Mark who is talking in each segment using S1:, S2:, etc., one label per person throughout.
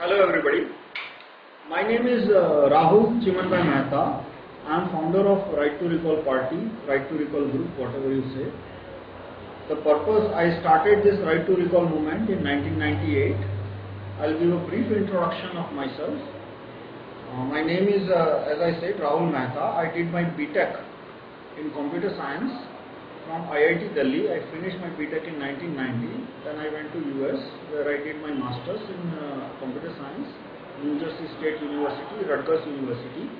S1: Hello everybody. My name is uh, Rahul Chimanbhai Mehta. I am founder of Right to Recall Party, Right to Recall Group, whatever you say. The purpose I started this Right to Recall movement in 1998. I'll give a brief introduction of myself. Uh, my name is, uh, as I said, Rahul Mehta. I did my BTech in computer science from IIT Delhi. I finished my BTech in 1990. Then I went to US where I did my masters in uh, computer science, New Jersey State University, Rutgers University.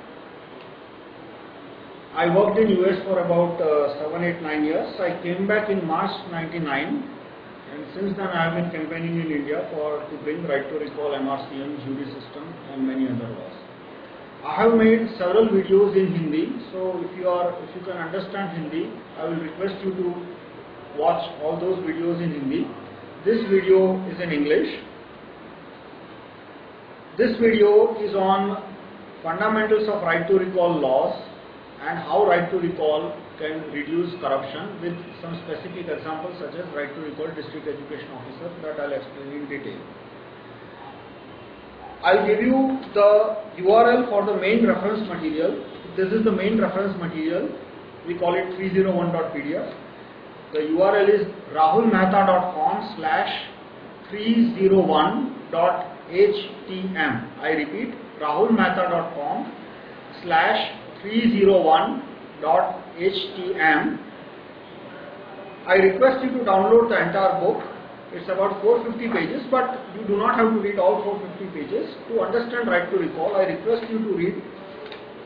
S1: I worked in US for about uh, 7, 8, 9 years. I came back in March 99 and since then I have been campaigning in India for to bring right to recall MRCM, jury system and many other laws. I have made several videos in Hindi, so if you are if you can understand Hindi, I will request you to watch all those videos in Hindi. This video is in English. This video is on fundamentals of right to recall laws and how right to recall can reduce corruption with some specific examples such as right to recall district education officer that I'll explain in detail. I'll give you the URL for the main reference material. This is the main reference material. We call it 301.pdf. The URL is rahulmehta.com slash 301.htm. I repeat, rahulmehta.com slash 301.htm. I request you to download the entire book. It's about 450 pages, but you do not have to read all 450 pages. To understand right to recall, I request you to read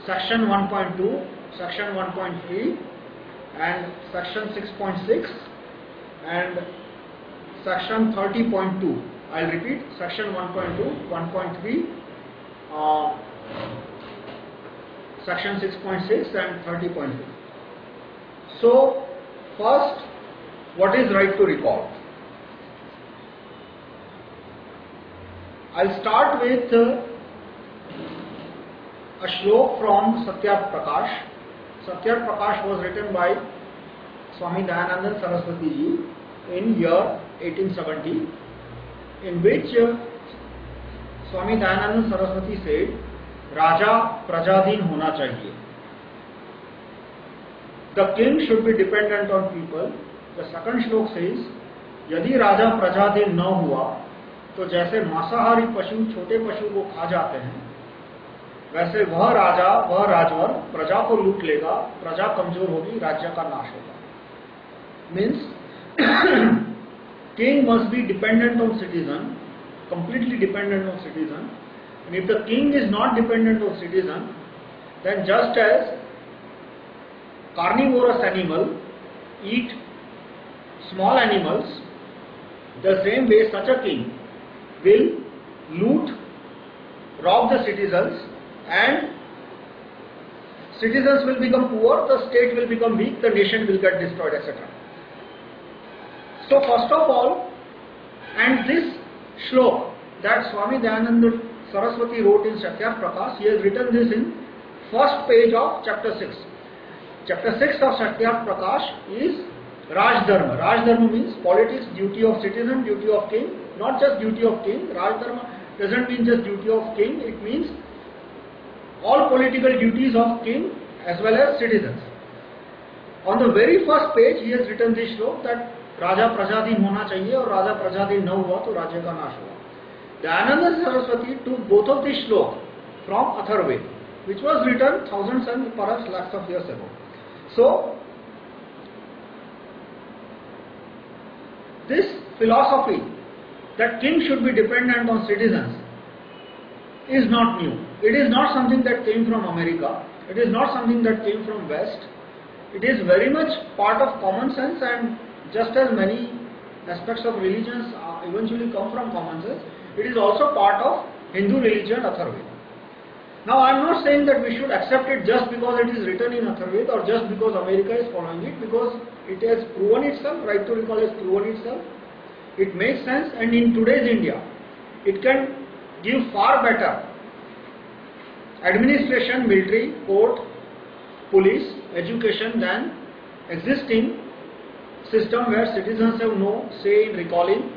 S1: section 1.2, section 1.3, and section 6.6, and section 30.2. I'll repeat section 1.2, 1.3, uh, section 6.6 and 30.2. So, first, what is right to recall? I'll start with uh, a shlok from Satya Prakash. Satya Prakash was written by Swami Dayananda Saraswati ji in year 1870, in which uh, Swami Dayananda Saraswati said, राजा प्रजाधीन होना चाहिए the king should be dependent on people the second shloka says यदि राजा प्रजाधीन न हुआ तो जैसे मांसाहारी पशु छोटे पशु को खा जाते हैं वैसे वह राजा वह राजवर प्रजा को लूट लेगा प्रजा कमज़ोर होगी राज्य का नाश होगा means king must be dependent on citizen completely dependent on citizen and if the king is not dependent on citizen then just as carnivorous animal eat small animals the same way such a king will loot rob the citizens and citizens will become poor the state will become weak the nation will get destroyed etc so first of all and this shlok that Swami Dayananda Saraswati wrote in Satya Prakash, he has written this in first page of chapter 6. Chapter 6 of Satya Prakash is Raj Dharma. Raj Dharma means politics, duty of citizen, duty of king, not just duty of king. Raj Dharma doesn't mean just duty of king, it means all political duties of king as well as citizens. On the very first page, he has written this shlok that राजा प्रजाधीन होना चाहिए और राजा प्रजाधीन न हुआ तो राज्य का नाश हुआ Dayanand Saraswati to both of this shlok from Atharva which was written thousands and perhaps lakhs of years ago. So, this philosophy that king should be dependent on citizens is not new. It is not something that came from America. It is not something that came from West. It is very much part of common sense and just as many aspects of religions uh, eventually come from common sense, it is also part of Hindu religion Atharveda. Now I am not saying that we should accept it just because it is written in Atharveda or just because America is following it because it has proven itself, right to recall has proven itself. It makes sense and in today's India, it can give far better administration, military, court, police, education than existing system where citizens have no say in recalling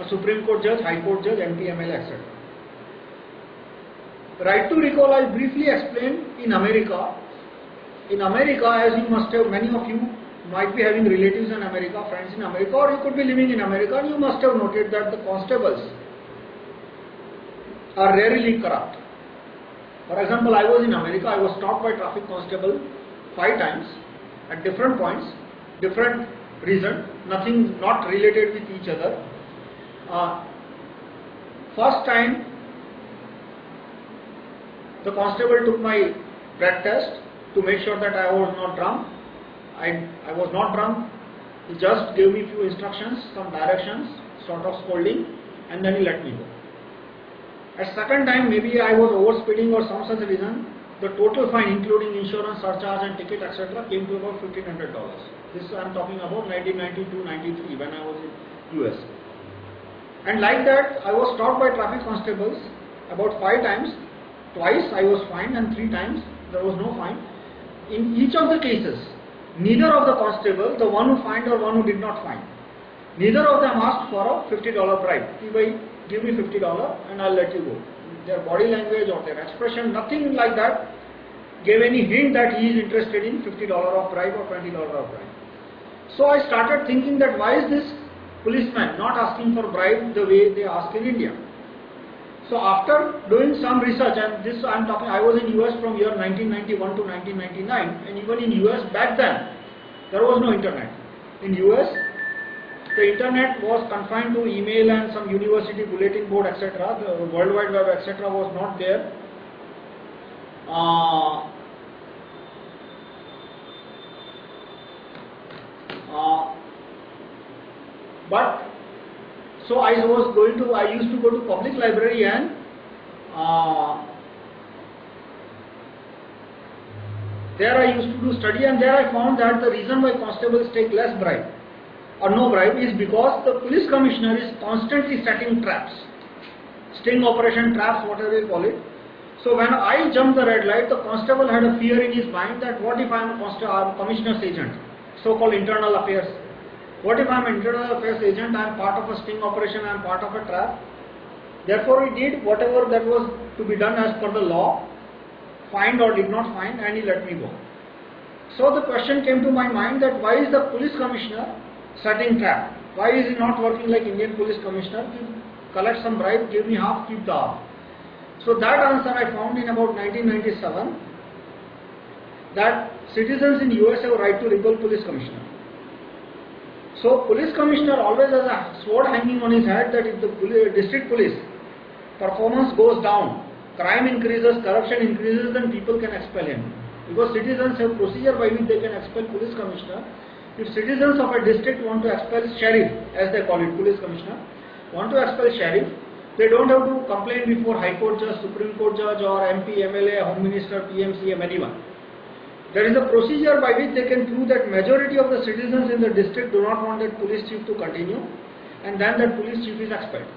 S1: a Supreme Court judge, High Court judge, MP, etc. Right to recall, I'll briefly explain in America. In America, as you must have, many of you might be having relatives in America, friends in America, or you could be living in America, and you must have noted that the constables are rarely corrupt. For example, I was in America, I was stopped by traffic constable five times at different points, different reason, nothing not related with each other. Uh, first time, the constable took my breath test to make sure that I was not drunk. I, I was not drunk. He just gave me few instructions, some directions, sort of scolding, and then he let me go. At second time, maybe I was overspeeding or some such reason, the total fine including insurance, surcharge and ticket etc. came to about $1500. This I am talking about 1992-93 when I was in US. And like that, I was stopped by traffic constables about five times. Twice I was fined and three times there was no fine. In each of the cases, neither of the constable, the one who fined or one who did not fine, neither of them asked for a $50 bribe give me $50 and I'll let you go. Their body language or their expression, nothing like that gave any hint that he is interested in $50 of bribe or $20 of bribe. So I started thinking that why is this policeman not asking for bribe the way they ask in India? So after doing some research, and this I am talking, I was in US from year 1991 to 1999, and even in US back then, there was no internet. In US, the internet was confined to email and some university bulletin board etc. The World Wide Web etc. was not there. Uh, uh, but so I was going to I used to go to public library and uh, there I used to do study and there I found that the reason why constables take less bribe or no bribe is because the police commissioner is constantly setting traps, sting operation traps, whatever you call it. So when I jumped the red light, the constable had a fear in his mind that what if I am a commissioner's agent, so-called internal affairs. What if I am internal affairs agent, I am part of a sting operation, I am part of a trap. Therefore he did whatever that was to be done as per the law, find or did not find and he let me go. So the question came to my mind that why is the police commissioner setting trap. Why is he not working like Indian Police Commissioner? Collect some bribe, give me half, keep the half. So that answer I found in about 1997 that citizens in US have a right to recall police commissioner. So police commissioner always has a sword hanging on his head that if the police, district police performance goes down, crime increases, corruption increases, then people can expel him. Because citizens have procedure by which they can expel police commissioner if citizens of a district want to expel sheriff, as they call it, police commissioner, want to expel sheriff, they don't have to complain before High Court judge, Supreme Court judge or MP, MLA, Home Minister, PMCM, anyone. There is a procedure by which they can prove that majority of the citizens in the district do not want that police chief to continue and then that police chief is expelled.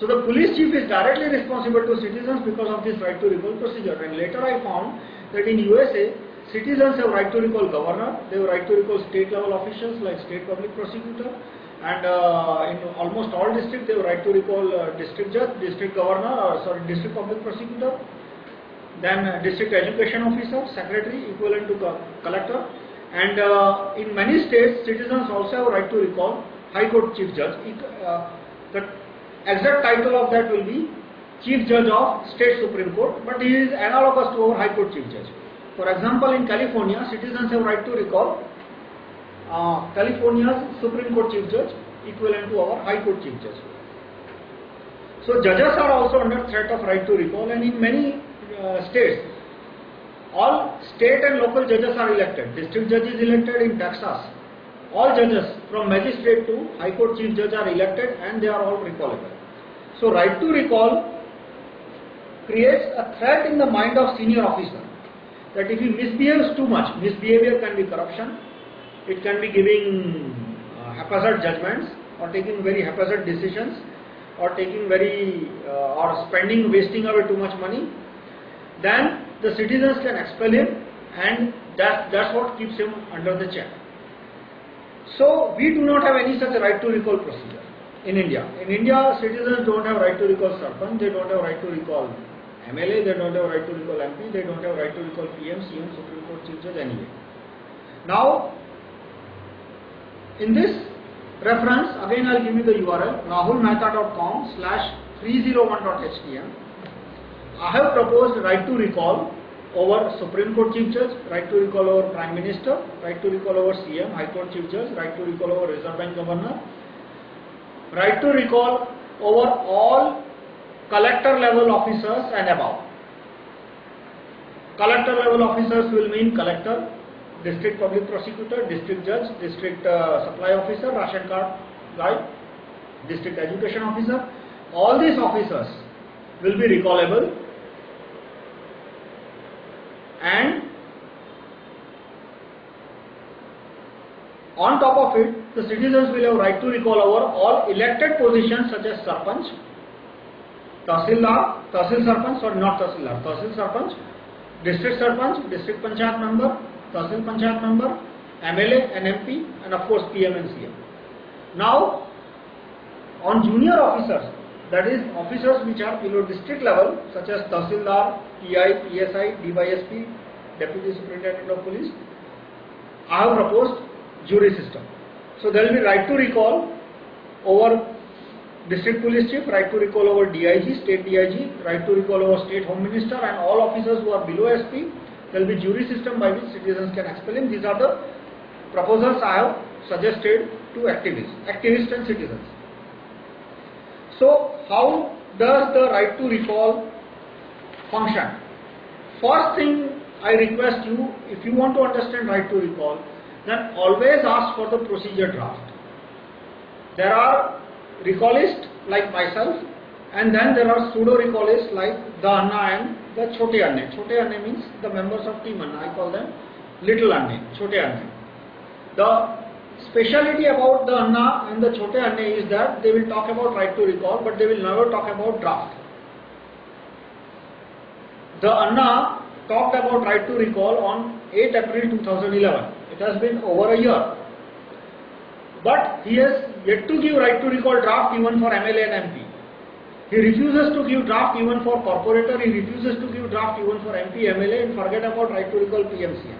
S1: So the police chief is directly responsible to citizens because of this right to recall procedure and later I found that in USA Citizens have right to recall governor, they have right to recall state level officials like state public prosecutor and uh, in almost all districts they have right to recall uh, district judge, district governor or sorry district public prosecutor, then uh, district education officer, secretary equivalent to collector and uh, in many states citizens also have right to recall high court chief judge. Uh, the exact title of that will be chief judge of state supreme court but he is analogous to our high court chief judge. For example, in California, citizens have right to recall California's Supreme Court Chief Judge equivalent to our High Court Chief Judge. So judges are also under threat of right to recall and in many uh, states, all state and local judges are elected. District judge is elected in Texas. All judges from magistrate to High Court Chief Judge are elected and they are all recallable. So right to recall creates a threat in the mind of senior officer that if he misbehaves too much, misbehavior can be corruption, it can be giving uh, haphazard judgments or taking very haphazard decisions or taking very uh, or spending wasting away too much money then the citizens can expel him and that that's what keeps him under the check so we do not have any such right to recall procedure in India. In India, citizens don't have right to recall Sarpanch, they don't have right to recall MLA, they don't have right to recall MP, they don't have right to recall PM, CM, Supreme Court Chief Judge anyway. Now, in this reference, again I'll give you the URL rahulmehta.com slash 301.htm. I have proposed right to recall over Supreme Court Chief Judge, right to recall over Prime Minister, right to recall over CM, High Court Chief Judge, right to recall over Reserve Bank Governor, right to recall over all collector level officers and above. Collector level officers will mean collector, district public prosecutor, district judge, district uh, supply officer, ration card guy, district education officer. All these officers will be recallable and on top of it, the citizens will have right to recall over all elected positions such as Sarpanch, Tahsildar, Tahsil Sarpanch, sorry not Tahsildar, Tahsil Sarpanch, District Sarpanch, District Panchayat Member, Tahsil Panchayat Member, MLA and MP and of course PM and CM. Now, on junior officers, that is officers which are below district level such as Tahsildar, PI, PSI, DYSP, Deputy Superintendent of Police, I have proposed jury system. So there will be right to recall over district police chief, right to recall over DIG, state DIG, right to recall over state home minister and all officers who are below SP. There will be jury system by which citizens can expel him. These are the proposals I have suggested to activists, activists and citizens. So how does the right to recall function? First thing I request you, if you want to understand right to recall, then always ask for the procedure draft. There are recallists like myself and then there are pseudo recallists like the Anna and the Chote Anne. Chote Anne means the members of Team Anna. I call them Little Anne, Chote Anne. The speciality about the Anna and the Chote Anne is that they will talk about right to recall but they will never talk about draft. The Anna talked about right to recall on 8 April 2011. It has been over a year. But he has yet to give right to recall draft even for MLA and MP. He refuses to give draft even for corporator, he refuses to give draft even for MP, MLA and forget about right to recall PMCM.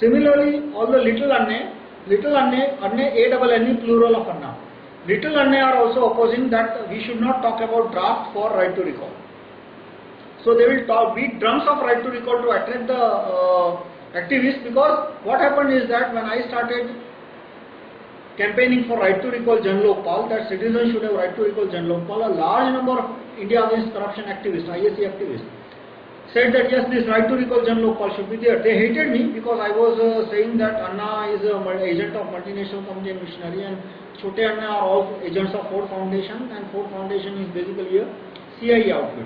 S1: Similarly, all the little Anne, little Anne, Anne A double N plural of Anna. Little Anne are also opposing that we should not talk about draft for right to recall. So they will talk, beat drums of right to recall to attract the uh, activists because what happened is that when I started campaigning for right to recall Jan Lokpal, that citizens should have right to recall Jan Lokpal, a large number of India Against Corruption activists, IAC activists, said that yes, this right to recall Jan Lokpal should be there. They hated me because I was uh, saying that Anna is an agent of multinational company and missionary and Chote Anna are all agents of Ford Foundation and Ford Foundation is basically a CIA outfit.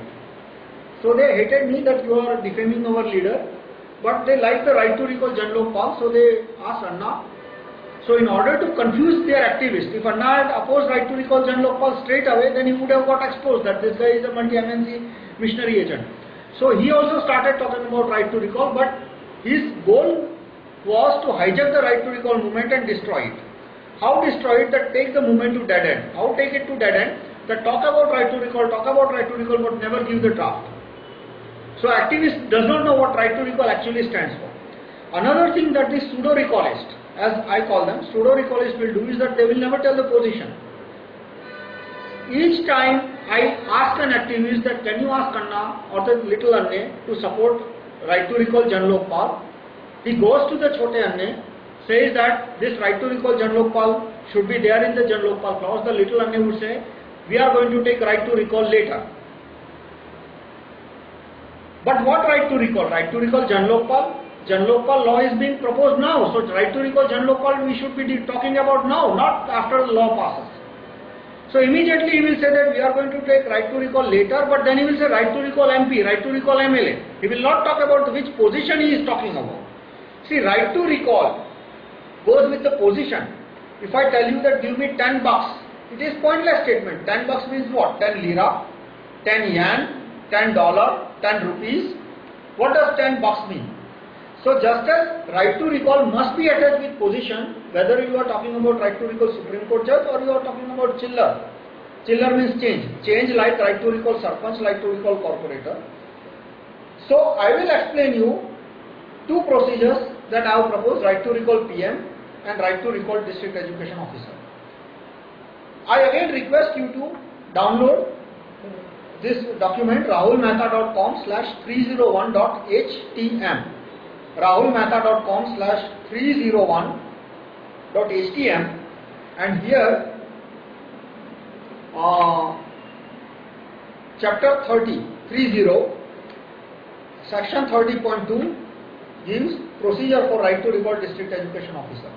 S1: So they hated me that you are defaming our leader, but they like the right to recall Jan Lokpal, so they asked Anna. So in order to confuse their activists, if Anna had opposed right to recall Jan Lokpal straight away, then he would have got exposed that this guy is a multi-MNC missionary agent. So he also started talking about right to recall, but his goal was to hijack the right to recall movement and destroy it. How destroy it? That take the movement to dead end. How take it to dead end? That talk about right to recall, talk about right to recall, but never give the draft. So activist does not know what right to recall actually stands for. Another thing that the pseudo recallist, as I call them, pseudo recallist will do is that they will never tell the position. Each time I ask an activist that can you ask Anna or the little Anne to support right to recall Jan Lokpal, he goes to the Chote Anne, says that this right to recall Jan Lokpal should be there in the Jan Lokpal clause. The little Anne would say, we are going to take right to recall later. But what right to recall? Right to recall Jan Lokpal? Jan Lokpal law is being proposed now. So right to recall Jan Lokpal we should be talking about now, not after the law passes. So immediately he will say that we are going to take right to recall later, but then he will say right to recall MP, right to recall MLA. He will not talk about which position he is talking about. See, right to recall goes with the position. If I tell you that give me 10 bucks, it is pointless statement. 10 bucks means what? 10 lira, 10 yen, 10 dollar, 10 rupees. What does 10 bucks mean? So just as right to recall must be attached with position, whether you are talking about right to recall Supreme Court judge or you are talking about chiller. Chiller means change. Change like right to recall sarpanch, right to recall corporator. So I will explain you two procedures that I have proposed, right to recall PM and right to recall district education officer. I again request you to download this document rahulmehta.com slash 301.htm rahulmehta.com slash 301.htm and here uh, chapter 30 30 section 30.2 gives procedure for right to recall district education officer.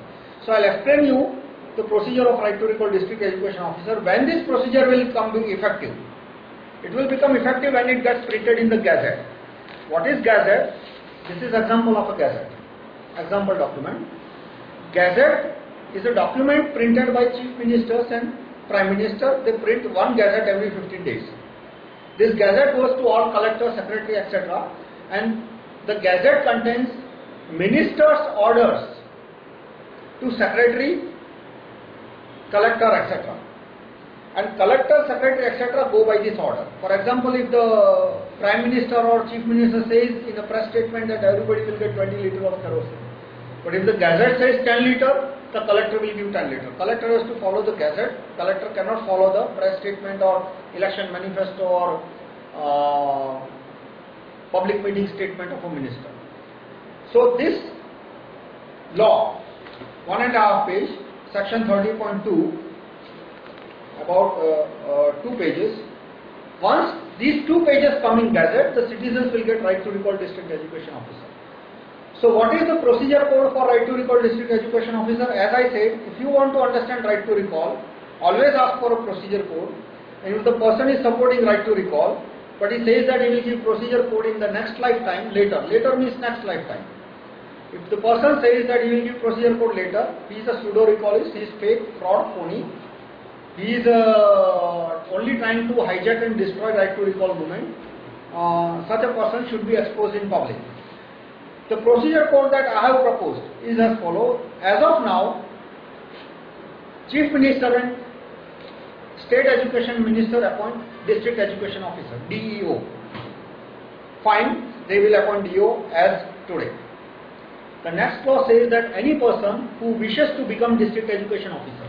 S1: So i'll explain you the procedure of right to recall district education officer. When this procedure will come being effective? It will become effective when it gets printed in the gazette. What is gazette this is example of a gazette. Example document. Gazette is a document printed by chief ministers and prime minister. They print one gazette every 15 days. This gazette goes to all collectors, secretary, etc. And the gazette contains ministers' orders to secretary, collector, etc. And collector, secretary, etc. go by this order. For example, if the Prime Minister or Chief Minister says in a press statement that everybody will get 20 litre of kerosene. But if the Gazette says 10 litre, the collector will give 10 litre. Collector has to follow the Gazette. Collector cannot follow the press statement or election manifesto or uh, public meeting statement of a minister. So this law, one and a half page, section 30.2 about uh, uh, two pages. Once these two pages come in Gazette, the citizens will get right to recall district education officer. So what is the procedure code for right to recall district education officer? As I said, if you want to understand right to recall, always ask for a procedure code. And if the person is supporting right to recall, but he says that he will give procedure code in the next lifetime, later. Later means next lifetime. If the person says that he will give procedure code later, he is a pseudo recallist, he is fake, fraud, phony, he is uh, only trying to hijack and destroy right to recall movement. Uh, such a person should be exposed in public. The procedure code that I have proposed is as follows. As of now, Chief Minister and State Education Minister appoint District Education Officer, DEO. Fine, they will appoint DEO as today. The next clause says that any person who wishes to become District Education Officer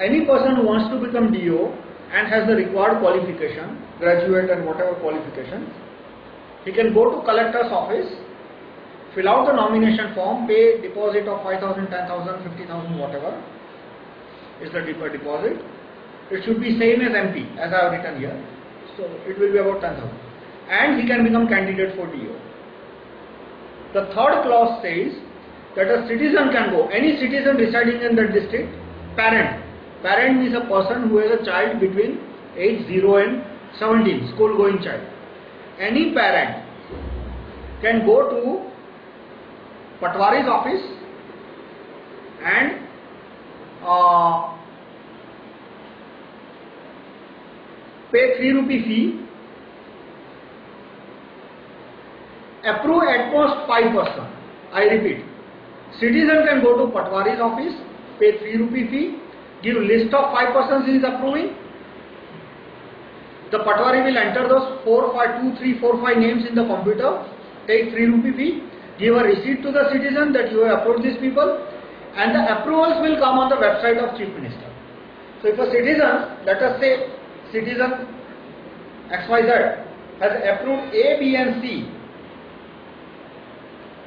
S1: any person who wants to become DO and has the required qualification, graduate and whatever qualifications, he can go to collector's office, fill out the nomination form, pay deposit of 5,000, 10,000, 50,000, whatever is the deposit. It should be same as MP as I have written here. So it will be about 10,000. And he can become candidate for DO. The third clause says that a citizen can go, any citizen residing in the district, parent Parent is a person who has a child between age 0 and 17, school going child. Any parent can go to Patwari's office and uh, pay 3 rupee fee, approve at most 5%. I repeat, citizen can go to Patwari's office, pay 3 rupee fee, give list of 5 persons he is approving. The Patwari will enter those 4, 5, 2, 3, 4, 5 names in the computer, take 3 rupee fee, give a receipt to the citizen that you have approved these people and the approvals will come on the website of Chief Minister. So if a citizen, let us say citizen XYZ has approved A, B and C,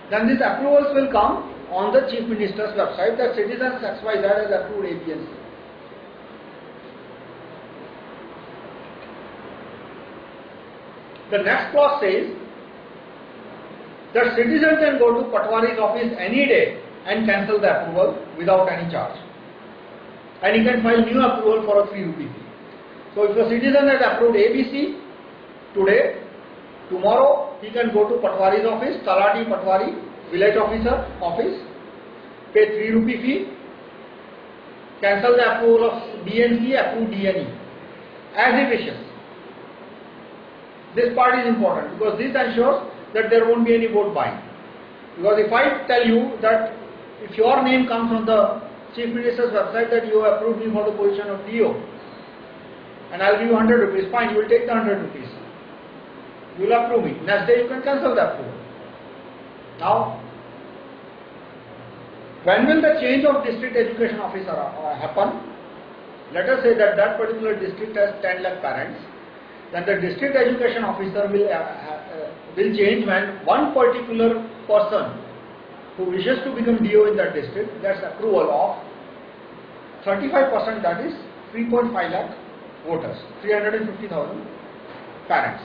S1: then these approvals will come on the Chief Minister's website that citizens XYZ has approved A, B and C. The next clause says that citizen can go to Patwari's office any day and cancel the approval without any charge. And he can file new approval for a 3 rupee fee. So if a citizen has approved ABC today, tomorrow he can go to Patwari's office, Talati Patwari, village officer office, pay 3 rupee fee, cancel the approval of BNC, approve DNE as he wishes. This part is important because this ensures that there won't be any vote buying. Because if I tell you that if your name comes on the chief minister's website that you have approved me for the position of DO, and I'll give you 100 rupees, fine, you will take the 100 rupees. You will approve me. Next day you can cancel the approval. Now, when will the change of district education officer uh, happen? Let us say that that particular district has 10 lakh parents. Then the district education officer will uh, uh, will change when one particular person who wishes to become DO in that district gets approval of 35% that is 3.5 lakh voters, 350,000 parents.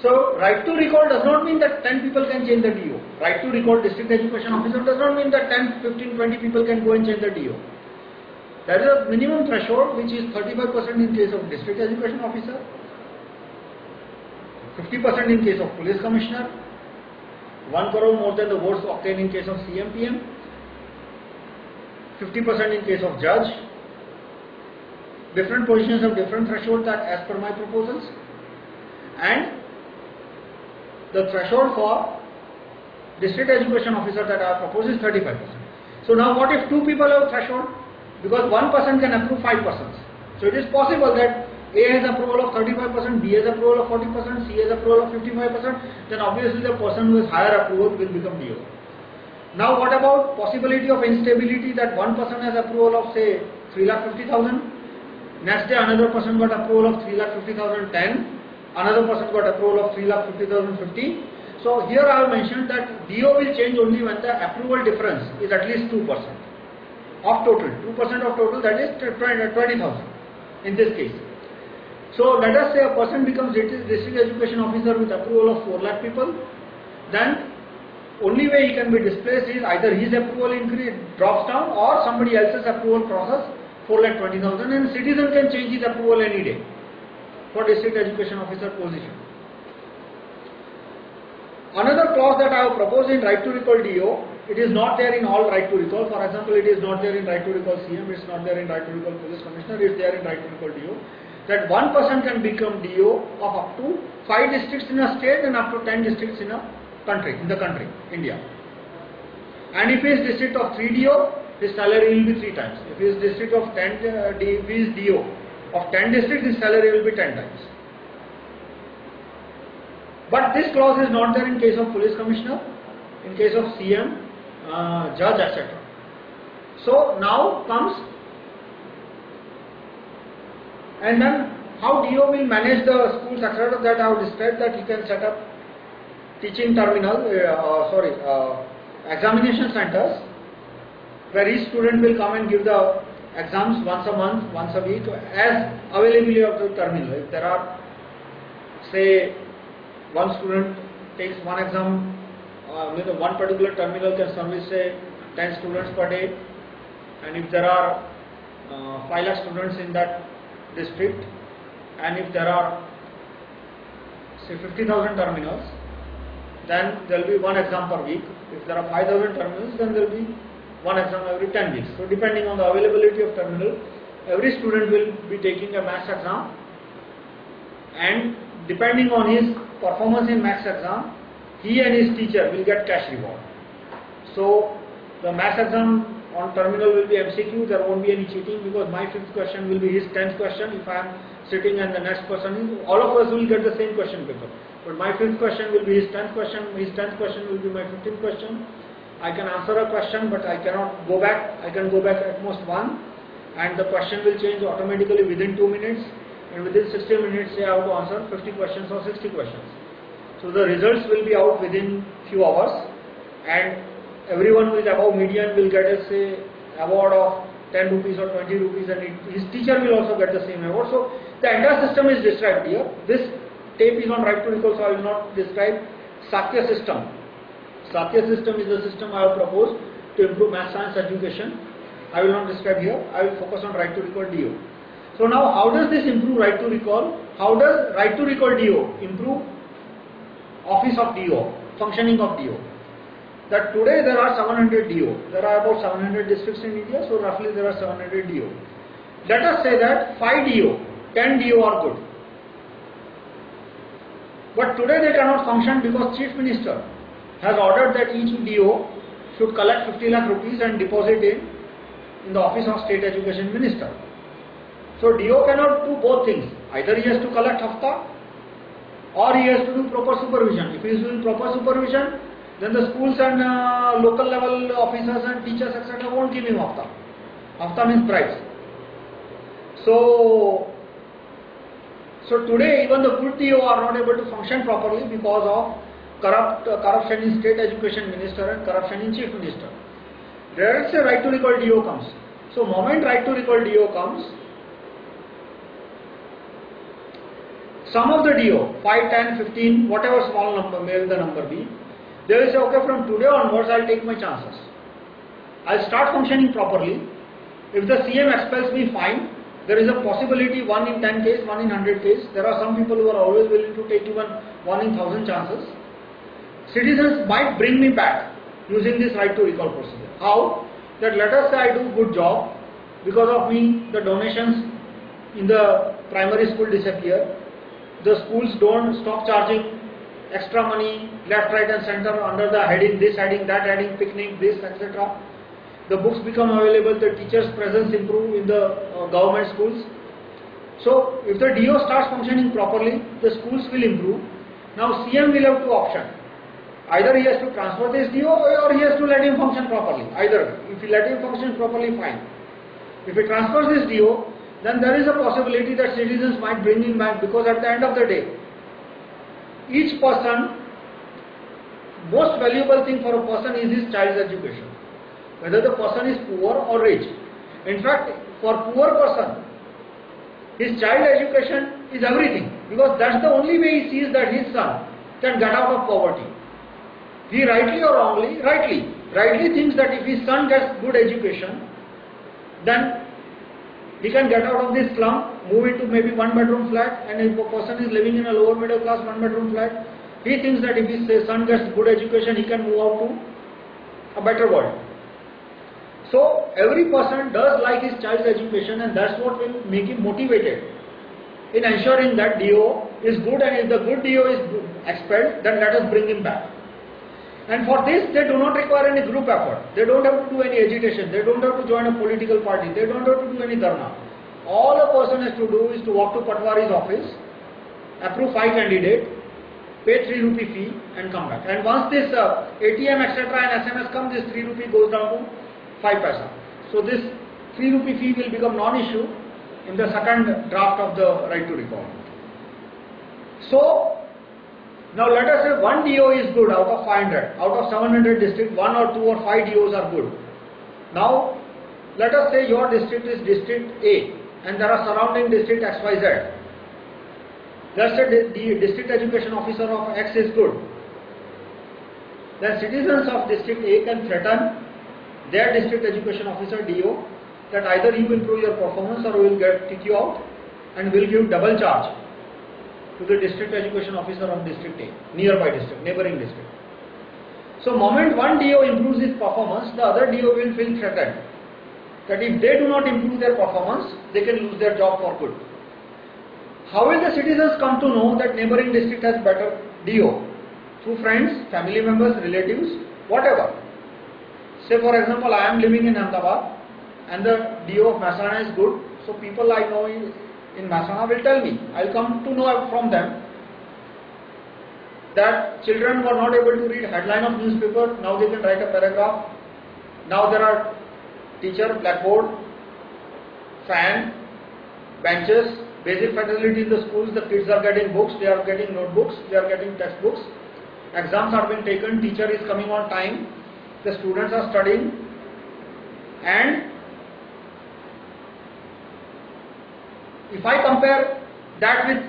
S1: So, right to recall does not mean that 10 people can change the DO. Right to recall district education officer does not mean that 10, 15, 20 people can go and change the DO. There is a minimum threshold which is 35% in case of district education officer, 50% in case of police commissioner, 1 crore more than the votes obtained in case of CMPM, 50% in case of judge, different positions have different thresholds that as per my proposals and the threshold for district education officer that I propose is 35%. So now what if two people have threshold? Because one person can approve five persons. So it is possible that A has approval of 35%, B has approval of 40%, C has approval of 55%, then obviously the person who has higher approval will become DO. Now what about possibility of instability that one person has approval of say 3,50,000, next day another person got approval of 3,50,010, another person got approval of 3 lakh 50,050. So here I have mentioned that DO will change only when the approval difference is at least 2% of total, 2% of total that is 20,000 in this case. So let us say a person becomes district education officer with approval of 4 lakh people, then only way he can be displaced is either his approval increase drops down or somebody else's approval process 4 lakh 20,000 and citizen can change his approval any day for district education officer position. Another clause that I have proposed in right to recall DO, it is not there in all right to recall. For example, it is not there in right to recall CM, it is not there in right to recall police commissioner, it is there in right to recall DO. That one person can become DO of up to 5 districts in a state and up to 10 districts in a country, in the country, India. And if he is district of 3 DO, his salary will be 3 times. If he is district of 10, uh, if he is DO, of 10 districts, his salary will be 10 times. But this clause is not there in case of police commissioner, in case of CM, uh, judge, etc. So now comes, and then how DO you will manage the schools, etc. That I have described that he can set up teaching terminal, uh, sorry, uh, examination centers where each student will come and give the exams once a month, once a week as availability of the terminal. If there are say one student takes one exam uh, with one particular terminal can service say 10 students per day and if there are uh, 5 lakh students in that district and if there are say 50,000 terminals then there will be one exam per week. If there are 5,000 terminals then there will be one exam every 10 weeks. So depending on the availability of terminal, every student will be taking a maths exam and depending on his performance in maths exam, he and his teacher will get cash reward. So the maths exam on terminal will be MCQ, there won't be any cheating because my fifth question will be his tenth question. If I am sitting and the next person is, all of us will get the same question paper. But my fifth question will be his tenth question, his tenth question will be my fifteenth question I can answer a question but I cannot go back, I can go back at most one and the question will change automatically within 2 minutes and within 60 minutes I have to answer 50 questions or 60 questions. So the results will be out within few hours and everyone who is above median will get a say award of 10 rupees or 20 rupees and it, his teacher will also get the same award. So the entire system is described here. This tape is on right to recall so I will not describe Sakya system Satya system is the system I have proposed to improve math science education. I will not describe here. I will focus on right to recall DO. So now how does this improve right to recall? How does right to recall DO improve office of DO, functioning of DO? That today there are 700 DO. There are about 700 districts in India, so roughly there are 700 DO. Let us say that 5 DO, 10 DO are good. But today they cannot function because Chief Minister has ordered that each DO should collect 50 lakh rupees and deposit it in the office of State Education Minister. So DO cannot do both things. Either he has to collect hafta or he has to do proper supervision. If he is doing proper supervision, then the schools and uh, local level officers and teachers etc. won't give him hafta. Hafta means bribes. So, so today even the good DO are not able to function properly because of corrupt, uh, corruption in state education minister and corruption in chief minister. There is a right to recall DO comes. So moment right to recall DO comes, some of the DO, 5, 10, 15, whatever small number, may the number be, they will say, okay, from today onwards, I'll take my chances. I'll start functioning properly. If the CM expels me, fine. There is a possibility 1 in 10 case, 1 in 100 case. There are some people who are always willing to take even 1 in 1000 chances. Citizens might bring me back using this right to recall procedure. How? That let us say I do good job, because of me the donations in the primary school disappear, the schools don't stop charging extra money left, right and center under the heading this heading, that heading, picnic, this etc. The books become available, the teachers presence improve in the uh, government schools. So if the DO starts functioning properly, the schools will improve. Now CM will have two options. Either he has to transfer this DO or he has to let him function properly. Either. If he let him function properly, fine. If he transfers this DO, then there is a possibility that citizens might bring in back because at the end of the day, each person, most valuable thing for a person is his child's education. Whether the person is poor or rich. In fact, for poor person, his child education is everything because that's the only way he sees that his son can get out of poverty. He rightly or wrongly, rightly, rightly thinks that if his son gets good education, then he can get out of this slum, move into maybe one bedroom flat, and if a person is living in a lower middle class one bedroom flat, he thinks that if his uh, son gets good education, he can move out to a better world. So every person does like his child's education, and that's what will make him motivated in ensuring that DO is good, and if the good DO is expelled, then let us bring him back. And for this, they do not require any group effort. They don't have to do any agitation. They don't have to join a political party. They don't have to do any dharna. All a person has to do is to walk to Patwari's office, approve five candidates, pay 3 rupee fee and come back. And once this uh, ATM etc. and SMS come, this 3 rupee goes down to 5 paisa. So this 3 rupee fee will become non-issue in the second draft of the right to recall. So now let us say one DO is good out of 500, out of 700 districts, one or two or five DOs are good. Now let us say your district is district A and there are surrounding district XYZ. Let's say the district education officer of X is good. Then citizens of district A can threaten their district education officer DO that either you improve your performance or we will get kick you out and will give double charge to the district education officer of district A, nearby district, neighboring district. So moment one DO improves his performance, the other DO will feel threatened that if they do not improve their performance, they can lose their job for good. How will the citizens come to know that neighboring district has better DO? Through friends, family members, relatives, whatever. Say for example, I am living in Ahmedabad and the DO of Mehsana is good, so people I know in Mehsana will tell me. I'll come to know from them that children were not able to read headline of newspaper, now they can write a paragraph. Now there are teacher, blackboard, fan, benches, basic facility in the schools, the kids are getting books, they are getting notebooks, they are getting textbooks, exams are being taken, teacher is coming on time, the students are studying. And If I compare that with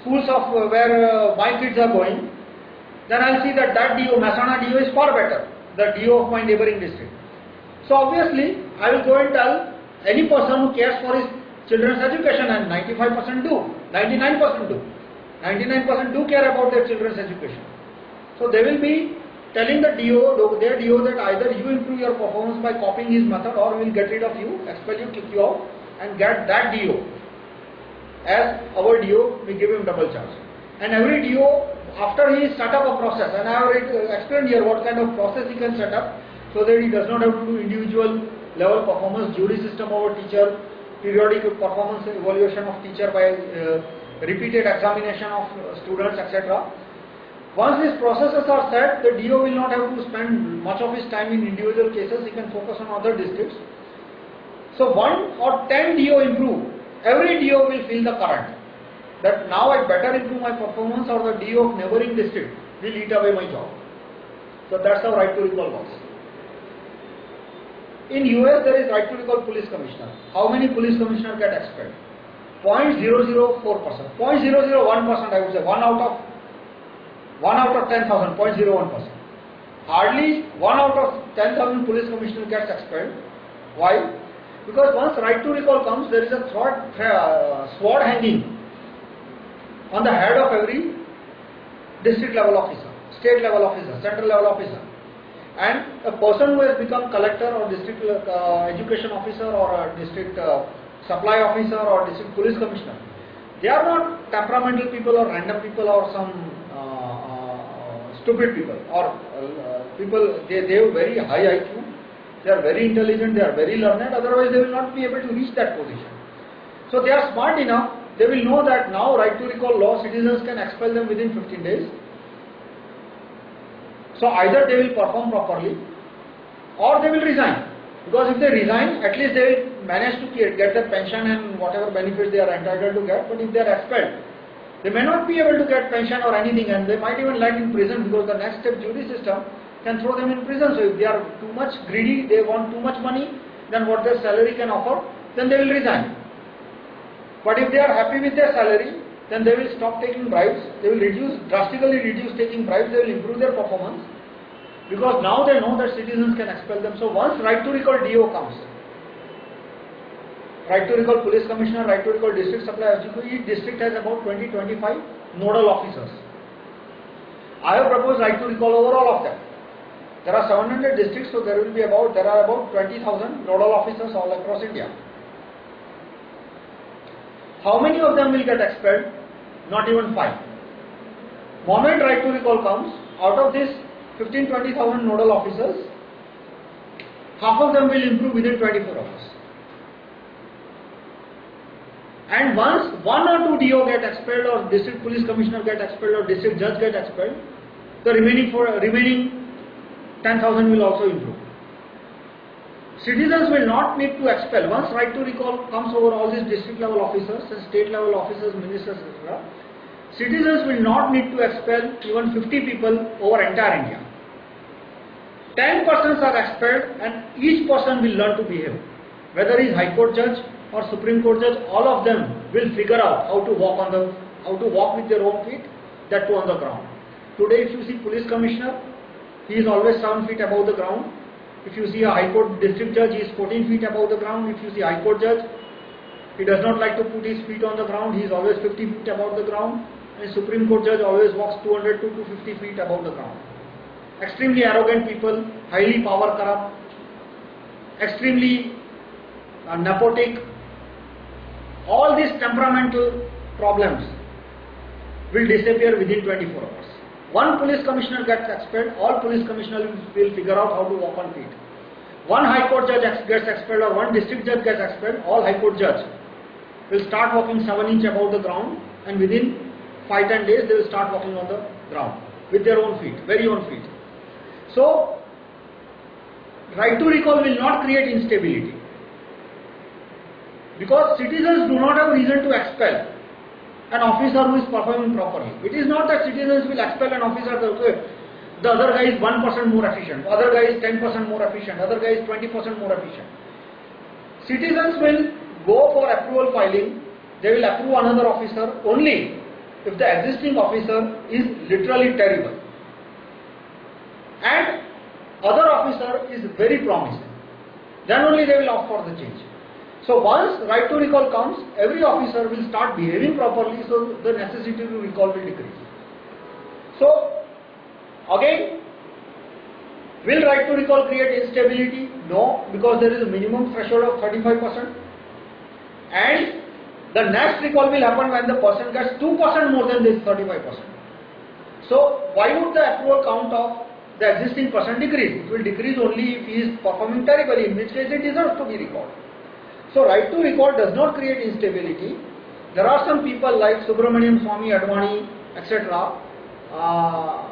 S1: schools of uh, where uh, my kids are going, then I'll see that that DO, Mehsana DO is far better, the DO of my neighboring district. So obviously, I will go and tell any person who cares for his children's education and 95% do, 99% do. 99% do care about their children's education. So they will be telling the DO, their DO that either you improve your performance by copying his method or we will get rid of you, expel you, kick you out and get that DO as our DO, we give him double charge. and every DO, after he set up a process, and I have explained here what kind of process he can set up, so that he does not have to do individual level performance, jury system over teacher, periodic performance evaluation of teacher by uh, repeated examination of students, etc. Once these processes are set, the DO will not have to spend much of his time in individual cases, he can focus on other districts. So one or ten DO improve, every DO will feel the current. That now I better improve my performance or the DO of neighboring district will eat away my job. So that's how right to recall works. In US there is right to recall police commissioner. How many police commissioners get expelled? 0.004%. 0.001% I would say, 1 out of 1 out of 10,000, 0.01%. Hardly 1 out of 10,000 police commissioners gets expelled. Why? Because once right to recall comes, there is a sword, uh, sword hanging on the head of every district level officer, state level officer, central level officer. And a person who has become collector or district uh, education officer or district uh, supply officer or district police commissioner, they are not temperamental people or random people or some stupid people or people, they, they have very high IQ, they are very intelligent, they are very learned, otherwise they will not be able to reach that position. So they are smart enough, they will know that now right to recall law citizens can expel them within 15 days. So either they will perform properly or they will resign. Because if they resign, at least they will manage to get their pension and whatever benefits they are entitled to get. But if they are expelled, they may not be able to get pension or anything and they might even land in prison because the next step jury system can throw them in prison. So if they are too much greedy, they want too much money than what their salary can offer, then they will resign. But if they are happy with their salary, then they will stop taking bribes, they will reduce, drastically reduce taking bribes, they will improve their performance because now they know that citizens can expel them. So once right to recall DO comes, right to recall police commissioner, right to recall district supply officer. Each district has about 20-25 nodal officers. I have proposed right to recall over all of them. There are 700 districts, so there will be about there are about 20,000 nodal officers all across India. How many of them will get expelled? Not even five. Moment right to recall comes, out of this 15-20,000 nodal officers, half of them will improve within 24 hours. And once one or two DO get expelled or district police commissioner get expelled or district judge get expelled, the remaining for remaining 10,000 will also improve. Citizens will not need to expel. Once right to recall comes over all these district level officers and state level officers, ministers, etc., citizens will not need to expel even 50 people over entire India. 10 persons are expelled and each person will learn to behave. Whether he is High Court judge, or Supreme Court judge, all of them will figure out how to walk on the how to walk with their own feet, that too on the ground. Today, if you see police commissioner, he is always seven feet above the ground. If you see a High Court district judge, he is 14 feet above the ground. If you see High Court judge, he does not like to put his feet on the ground. He is always 50 feet above the ground. And Supreme Court judge always walks 200 to 250 feet above the ground. Extremely arrogant people, highly power corrupt, extremely uh, nepotic, all these temperamental problems will disappear within 24 hours. One police commissioner gets expelled, all police commissioners will figure out how to walk on feet. One high court judge gets expelled or one district judge gets expelled, all high court judge will start walking 7 inch above the ground and within 5-10 days they will start walking on the ground with their own feet, very own feet. So, right to recall will not create instability. Because citizens do not have reason to expel an officer who is performing properly. It is not that citizens will expel an officer okay, the other guy is 1% more efficient, the other guy is 10% more efficient, the other guy is 20% more efficient. Citizens will go for approval filing, they will approve another officer only if the existing officer is literally terrible. And other officer is very promising. Then only they will opt for the change. So once right to recall comes, every officer will start behaving properly, so the necessity to recall will decrease. So again, will right to recall create instability? No, because there is a minimum threshold of 35%. And The next recall will happen when the person gets 2% more than this 35%. So why would the approval count of the existing person decrease? It will decrease only if he is performing terribly, in which case it deserves to be recalled. So right to recall does not create instability. There are some people like Subramanian Swami, Advani, etc. Uh,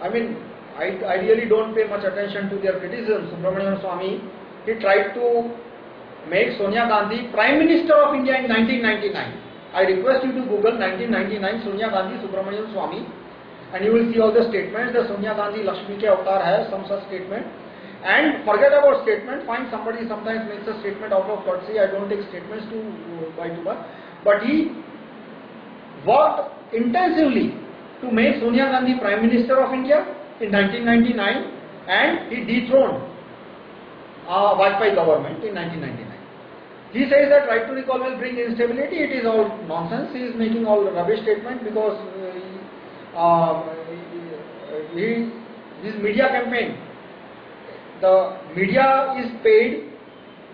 S1: I mean, I, I really don't pay much attention to their criticism. Subramanian Swami, he tried to make Sonia Gandhi Prime Minister of India in 1999. I request you to Google 1999 Sonia Gandhi Subramanian Swami and you will see all the statements. The Sonia Gandhi Lakshmi ke avatar hai, some such statement. And forget about statement, find somebody sometimes makes a statement out of courtesy. I don't take statements to by to by. But he worked intensively to make Sonia Gandhi Prime Minister of India in 1999 and he dethroned uh, Vajpayee government in 1999. He says that right to recall will bring instability. It is all nonsense. He is making all rubbish statement because uh, uh, he, his media campaign, the media is paid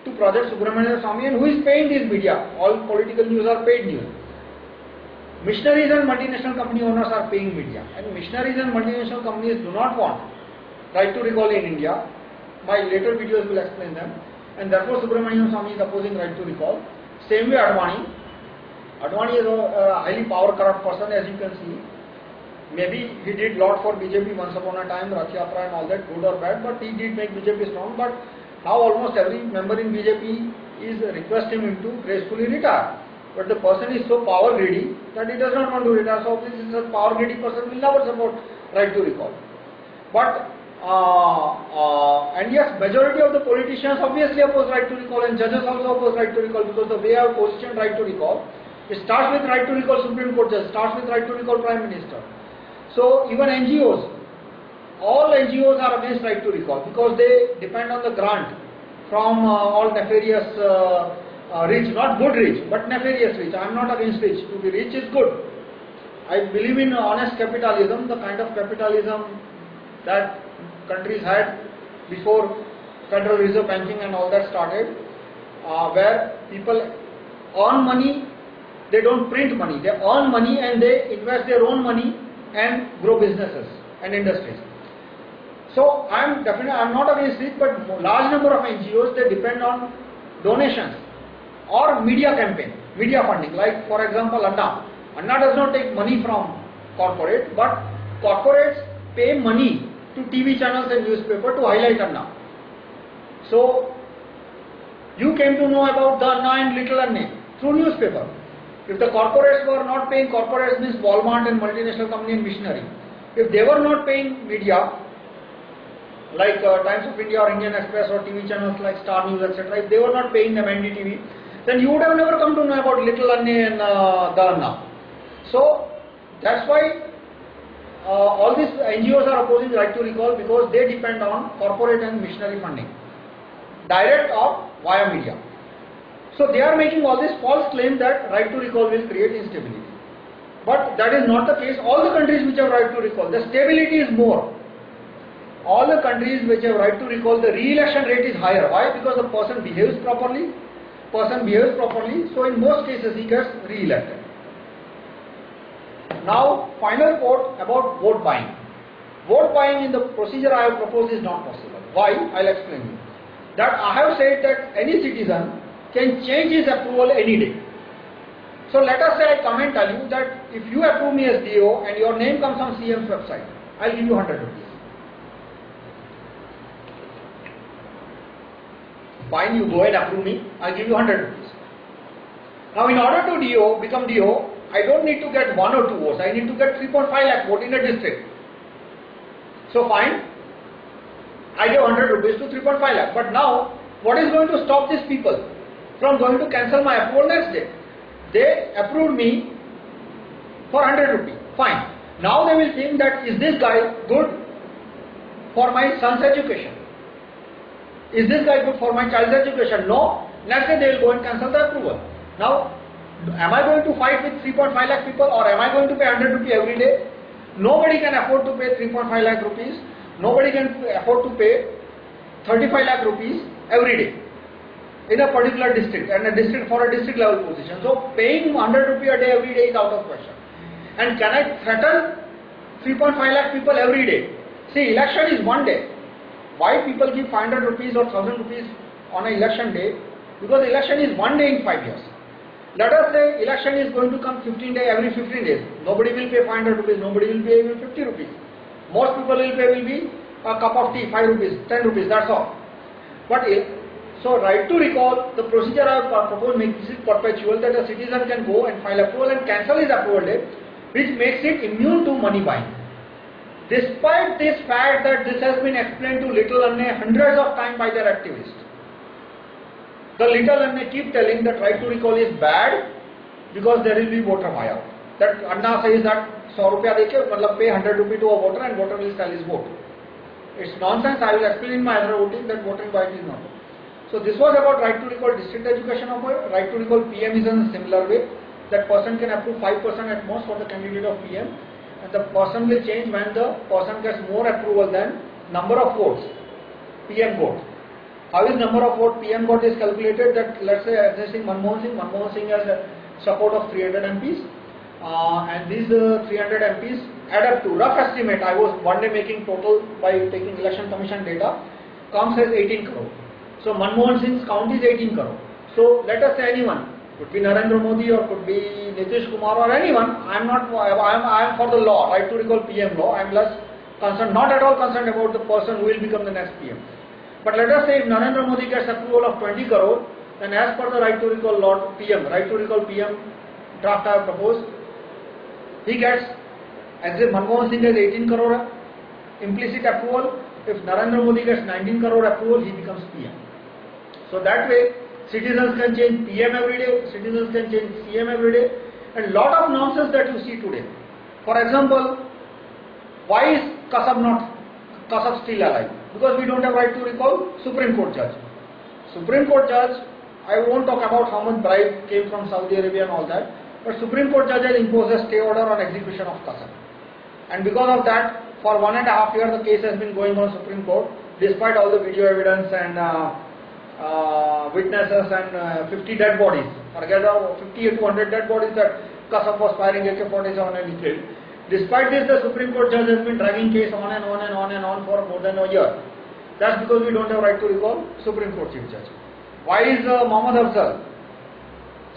S1: to Project Subramanian Swamy and who is paying this media? All political news are paid news. Missionaries and multinational company owners are paying media and missionaries and multinational companies do not want right to recall in India. My later videos will explain them and therefore Subramanian Swamy is opposing right to recall. Same way Advani. Advani is a, a highly power corrupt person as you can see. Maybe he did lot for BJP once upon a time, Rath Yatra and all that, good or bad, but he did make BJP strong. But now almost every member in BJP is requesting him to gracefully retire. But the person is so power greedy that he does not want to retire. So this is a power greedy person will never support right to recall. But uh, uh, and yes, majority of the politicians obviously oppose right to recall and judges also oppose right to recall because the way I have positioned right to recall, it starts with right to recall Supreme Court judge, starts with right to recall Prime Minister. So even NGOs, all NGOs are against right to recall because they depend on the grant from uh, all nefarious uh, uh, rich, not good rich, but nefarious rich. I am not against rich. To be rich is good. I believe in honest capitalism, the kind of capitalism that countries had before Federal Reserve Banking and all that started, uh, where people earn money, they don't print money, they earn money and they invest their own money and grow businesses and industries. So I am definitely I am not against it, but large number of NGOs they depend on donations or media campaign, media funding. Like for example, Anna. Anna does not take money from corporate, but corporates pay money to TV channels and newspaper to highlight Anna. So you came to know about the Anna and Little Anna through newspaper. If the corporates were not paying, corporates means Walmart and multinational company and missionary. If they were not paying media, like uh, Times of India or Indian Express or TV channels like Star News, etc., if they were not paying them NDTV, then you would have never come to know about Little Anna and uh. So that's why uh, all these NGOs are opposing the right to recall because they depend on corporate and missionary funding, direct or via media. So they are making all this false claim that right to recall will create instability. But that is not the case. All the countries which have right to recall, the stability is more. All the countries which have right to recall, the re-election rate is higher. Why? Because the person behaves properly, person behaves properly, so in most cases he gets re-elected. Now, final quote about vote buying. Vote buying in the procedure I have proposed is not possible. Why? I'll explain you. That I have said that any citizen can change his approval any day. So let us say I come and tell you that if you approve me as DO and your name comes on CM's website, I'll give you 100 rupees. Fine, you go and approve me, I'll give you 100 rupees. Now in order to DO, become DO, I don't need to get one or two votes, I need to get 3.5 lakh vote in a district. So fine, I give 100 rupees to 3.5 lakh. But now, what is going to stop these people from going to cancel my approval next day? They approved me for 100 rupees. Fine. Now they will think that is this guy good for my son's education? Is this guy good for my child's education? No. Next day they will go and cancel the approval. Now, am I going to fight with 3.5 lakh people or am I going to pay 100 rupees every day? Nobody can afford to pay 3.5 lakh rupees. Nobody can afford to pay 35 lakh rupees every day. In a particular district and a district for a district level position. So paying 100 rupee a day every day is out of question. And can I threaten 3.5 lakh people every day? See, election is one day. Why people give 500 rupees or 1000 rupees on an election day? Because election is one day in five years. Let us say election is going to come 15 days every 15 days. Nobody will pay 500 rupees, nobody will pay even 50 rupees. Most people will pay will be a cup of tea, 5 rupees, 10 rupees, that's all. But so right to recall, the procedure I have proposed makes it perpetual that a citizen can go and file approval and cancel his approval date, which makes it immune to money buying. Despite this fact that this has been explained to Little Anna hundreds of times by their activists. The little and they keep telling that right to recall is bad because there will be voter buyout. That Anna says that 100 rupiah deke, matlab pay 100 rupee to a voter and voter will sell his vote. It's nonsense. I will explain in my other voting that voting by is not. So this was about right to recall district education offer. Right to recall PM is in a similar way. That person can approve 5% at most for the candidate of PM and the person will change when the person gets more approval than number of votes, PM vote. How is number of vote PM got is calculated that let's say addressing Manmohan Singh, Manmohan Singh has support of 300 MPs uh, and these uh, 300 MPs add up to rough estimate I was one day making total by taking election commission data comes as 18 crore. So Manmohan Singh's count is 18 crore. So let us say anyone could be Narendra Modi or could be Nitish Kumar or anyone. I am not I am I am for the law right to recall PM law. I am less concerned not at all concerned about the person who will become the next PM. But let us say if Narendra Modi gets approval of 20 crore, then as per the right to recall law PM, right to recall PM draft I have proposed, he gets, as if Manmohan Singh has 18 crore implicit approval, if Narendra Modi gets 19 crore approval, he becomes PM. So that way, citizens can change PM every day, citizens can change CM every day, and lot of nonsense that you see today. For example, why is Kasab not Kasab still alive? because we don't have right to recall Supreme Court judge. Supreme Court judge, I won't talk about how much bribe came from Saudi Arabia and all that, but Supreme Court judge has imposed a stay order on execution of Kasab. And because of that, for one and a half years the case has been going on Supreme Court, despite all the video evidence and uh, uh, witnesses and uh, 50 dead bodies, forget 50 to 100 dead bodies that Qasam was firing AK-47 and he killed. Despite this, the Supreme Court judge has been dragging case on and on and on and on for more than a year. That's because we don't have right to recall Supreme Court Chief Judge. Why is uh, Mohammad Afzal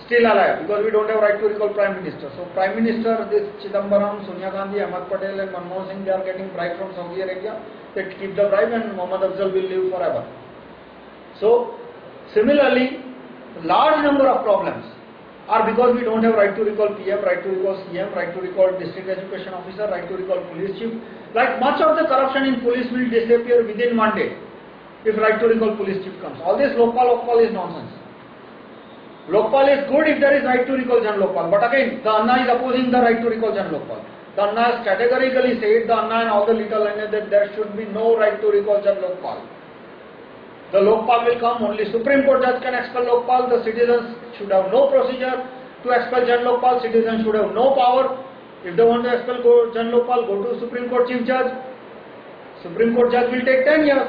S1: still alive? Because we don't have right to recall Prime Minister. So Prime Minister, this Chidambaram, Sonia Gandhi, Ahmad Patel and Manmohan Singh, they are getting bribe from Saudi Arabia. They keep the bribe and Mohammad Afzal will live forever. So, similarly, large number of problems are because we don't have right to recall PM, right to recall CM, right to recall district education officer, right to recall police chief. Like much of the corruption in police will disappear within one day if right to recall police chief comes. All this Lokpal Lokpal is nonsense. Lokpal is good if there is right to recall Jan Lokpal. But again, the Anna is opposing the right to recall Jan Lokpal. The Anna has categorically said, the Anna and all the little Anna, that there should be no right to recall Jan Lokpal. The Lokpal will come, only Supreme Court judge can expel Lokpal, the citizens should have no procedure to expel Jan Lokpal, citizens should have no power. If they want to expel Jan Lokpal, go to Supreme Court Chief Judge. Supreme Court judge will take 10 years.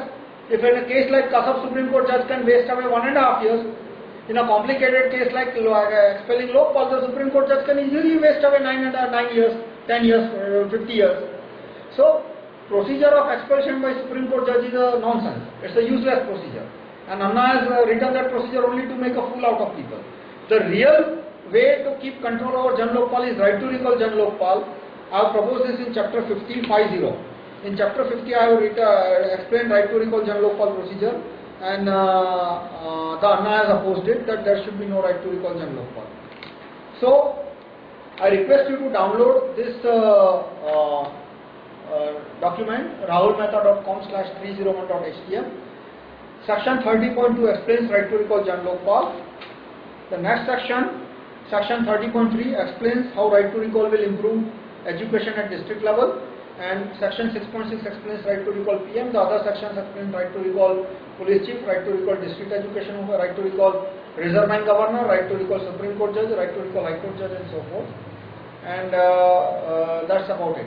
S1: If in a case like Kasab, Supreme Court judge can waste away one and a half years. In a complicated case like uh, expelling Lokpal, the Supreme Court judge can easily waste away 9 and 9 years, 10 years, uh, 50 years. So, procedure of expulsion by Supreme Court judge is a nonsense. It's a useless procedure. And Anna has uh, written that procedure only to make a fool out of people. The real way to keep control over Jan Lokpal is right to recall Jan Lokpal. I have proposed this in chapter 15.50. In chapter 50 I have uh, explained right to recall Jan Lokpal procedure and uh, uh, the Anna has opposed it that there should be no right to recall Jan Lokpal. So I request you to download this uh, uh, document rahulmehta.com slash 301.htm. Section 30.2 explains right to recall Jan Lokpal. The next section, section 30.3 explains how right to recall will improve education at district level and section 6.6 explains right to recall PM. The other sections explain right to recall police chief, right to recall district education right to recall reserve bank governor, right to recall Supreme Court judge, right to recall High Court judge and so forth. And uh, uh, that's about it.